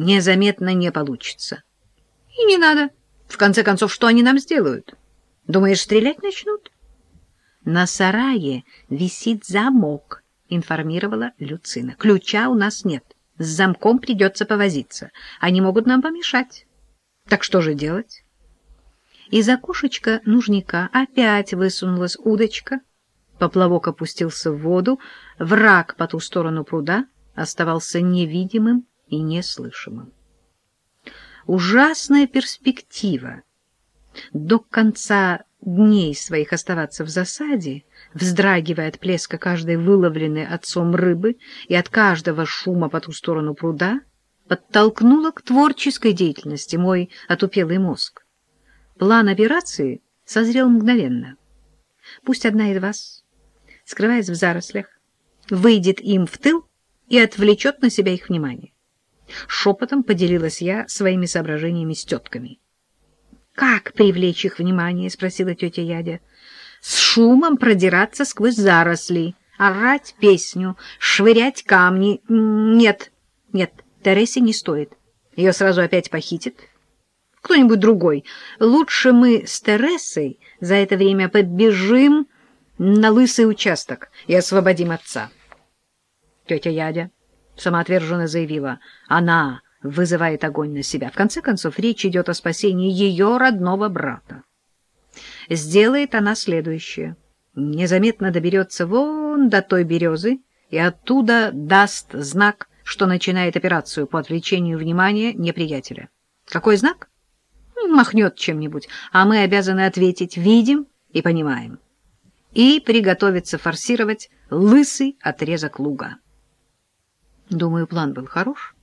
незаметно не получится. И не надо. В конце концов, что они нам сделают? Думаешь, стрелять начнут? На сарае висит замок, информировала Люцина. Ключа у нас нет. С замком придется повозиться. Они могут нам помешать. Так что же делать? Из окошечка нужника опять высунулась удочка. Поплавок опустился в воду. Враг по ту сторону пруда оставался невидимым и неслышимым. Ужасная перспектива до конца дней своих оставаться в засаде, вздрагивая от плеска каждой выловленной отцом рыбы и от каждого шума по ту сторону пруда, подтолкнула к творческой деятельности мой отупелый мозг. План операции созрел мгновенно. Пусть одна из вас, скрываясь в зарослях, выйдет им в тыл и отвлечет на себя их внимание. Шепотом поделилась я своими соображениями с тетками. «Как привлечь их внимание?» — спросила тетя Ядя. «С шумом продираться сквозь заросли, орать песню, швырять камни. Нет, нет, Тересе не стоит. Ее сразу опять похитит. Кто-нибудь другой. Лучше мы с Тересой за это время подбежим на лысый участок и освободим отца». Тетя Ядя самоотверженно заявила. «Она...» вызывает огонь на себя. В конце концов, речь идет о спасении ее родного брата. Сделает она следующее. Незаметно доберется вон до той березы и оттуда даст знак, что начинает операцию по отвлечению внимания неприятеля. Какой знак? Махнет чем-нибудь, а мы обязаны ответить «видим» и «понимаем». И приготовиться форсировать лысый отрезок луга. Думаю, план был хорош.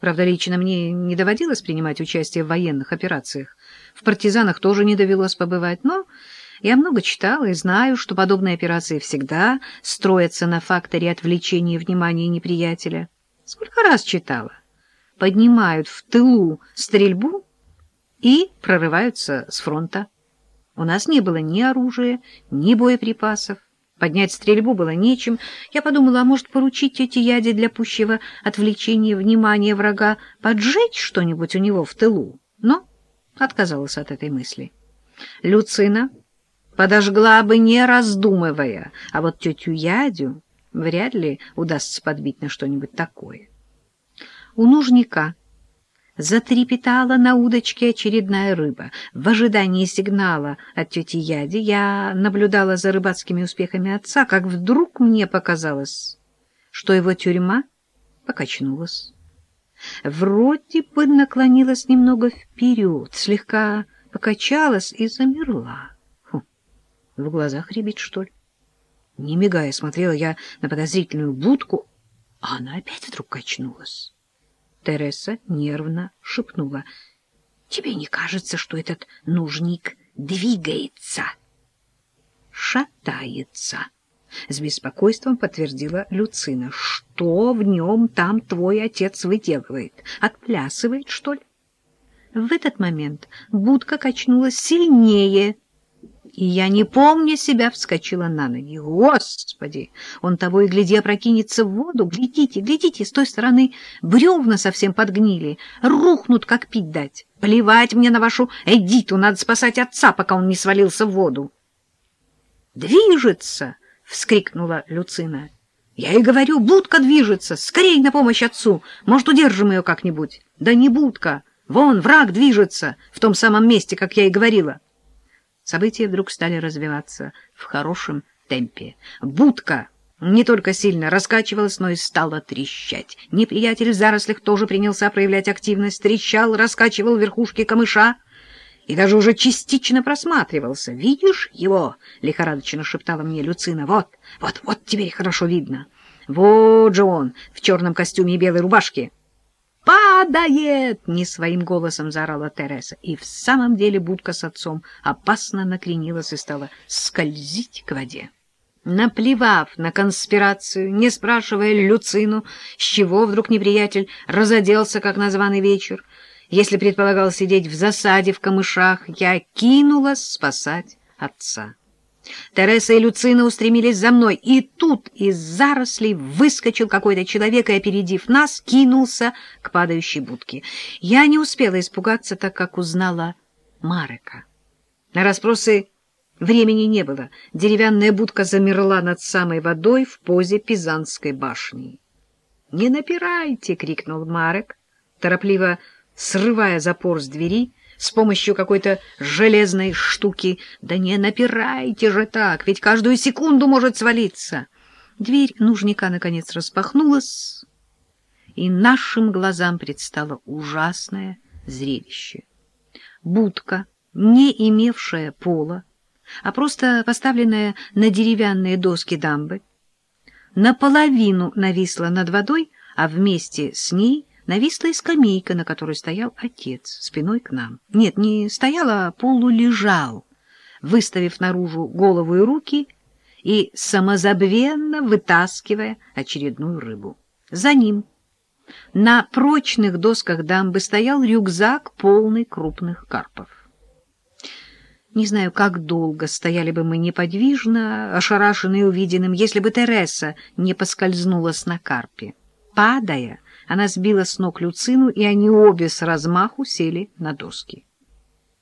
Правда, лично мне не доводилось принимать участие в военных операциях. В партизанах тоже не довелось побывать, но я много читала и знаю, что подобные операции всегда строятся на факторе отвлечения внимания неприятеля. Сколько раз читала? Поднимают в тылу стрельбу и прорываются с фронта. У нас не было ни оружия, ни боеприпасов. Поднять стрельбу было нечем. Я подумала, а может, поручить тете Яде для пущего отвлечения внимания врага поджечь что-нибудь у него в тылу? Но отказалась от этой мысли. Люцина подожгла бы, не раздумывая, а вот тетю Ядю вряд ли удастся подбить на что-нибудь такое. У нужника Затрепетала на удочке очередная рыба. В ожидании сигнала от тети Яди я наблюдала за рыбацкими успехами отца, как вдруг мне показалось, что его тюрьма покачнулась. Вроде бы наклонилась немного вперед, слегка покачалась и замерла. Фу, в глазах рябит, что ли? Не мигая, смотрела я на подозрительную будку, а она опять вдруг качнулась. Тереса нервно шепнула. — Тебе не кажется, что этот нужник двигается? — Шатается. С беспокойством подтвердила Люцина. — Что в нем там твой отец выделывает? Отплясывает, что ли? В этот момент будка качнулась сильнее — и я, не помня себя, вскочила на ноги. Господи! Он того и гляди опрокинется в воду. Глядите, глядите, с той стороны бревна совсем подгнили. Рухнут, как пить дать. Плевать мне на вашу Эдиту, надо спасать отца, пока он не свалился в воду. «Движется!» — вскрикнула Люцина. «Я и говорю, будка движется! Скорей на помощь отцу! Может, удержим ее как-нибудь?» «Да не будка! Вон, враг движется! В том самом месте, как я и говорила!» События вдруг стали развиваться в хорошем темпе. Будка не только сильно раскачивалась, но и стала трещать. Неприятель в зарослях тоже принялся проявлять активность, трещал, раскачивал верхушки камыша и даже уже частично просматривался. «Видишь его?» — лихорадочно шептала мне Люцина. «Вот, вот, вот теперь хорошо видно. Вот же он в черном костюме и белой рубашке». «Падает!» — не своим голосом заорала Тереса. И в самом деле будка с отцом опасно накренилась и стала скользить к воде. Наплевав на конспирацию, не спрашивая Люцину, с чего вдруг неприятель разоделся, как на званый вечер, если предполагал сидеть в засаде в камышах, я кинулась спасать отца. Тереса и Люцина устремились за мной, и тут из зарослей выскочил какой-то человек и, опередив нас, кинулся к падающей будке. Я не успела испугаться, так как узнала Марека. На расспросы времени не было. Деревянная будка замерла над самой водой в позе Пизанской башни. — Не напирайте! — крикнул Марек, торопливо срывая запор с двери — с помощью какой-то железной штуки. Да не напирайте же так, ведь каждую секунду может свалиться. Дверь нужника наконец распахнулась, и нашим глазам предстало ужасное зрелище. Будка, не имевшая пола, а просто поставленная на деревянные доски дамбы, наполовину нависла над водой, а вместе с ней нависла и скамейка, на которой стоял отец, спиной к нам. Нет, не стоял, а полулежал, выставив наружу голову и руки и самозабвенно вытаскивая очередную рыбу. За ним на прочных досках дамбы стоял рюкзак, полный крупных карпов. Не знаю, как долго стояли бы мы неподвижно, ошарашенные увиденным, если бы Тереса не поскользнулась на карпе. Падая, она сбила с ног Люцину, и они обе с размаху сели на доски.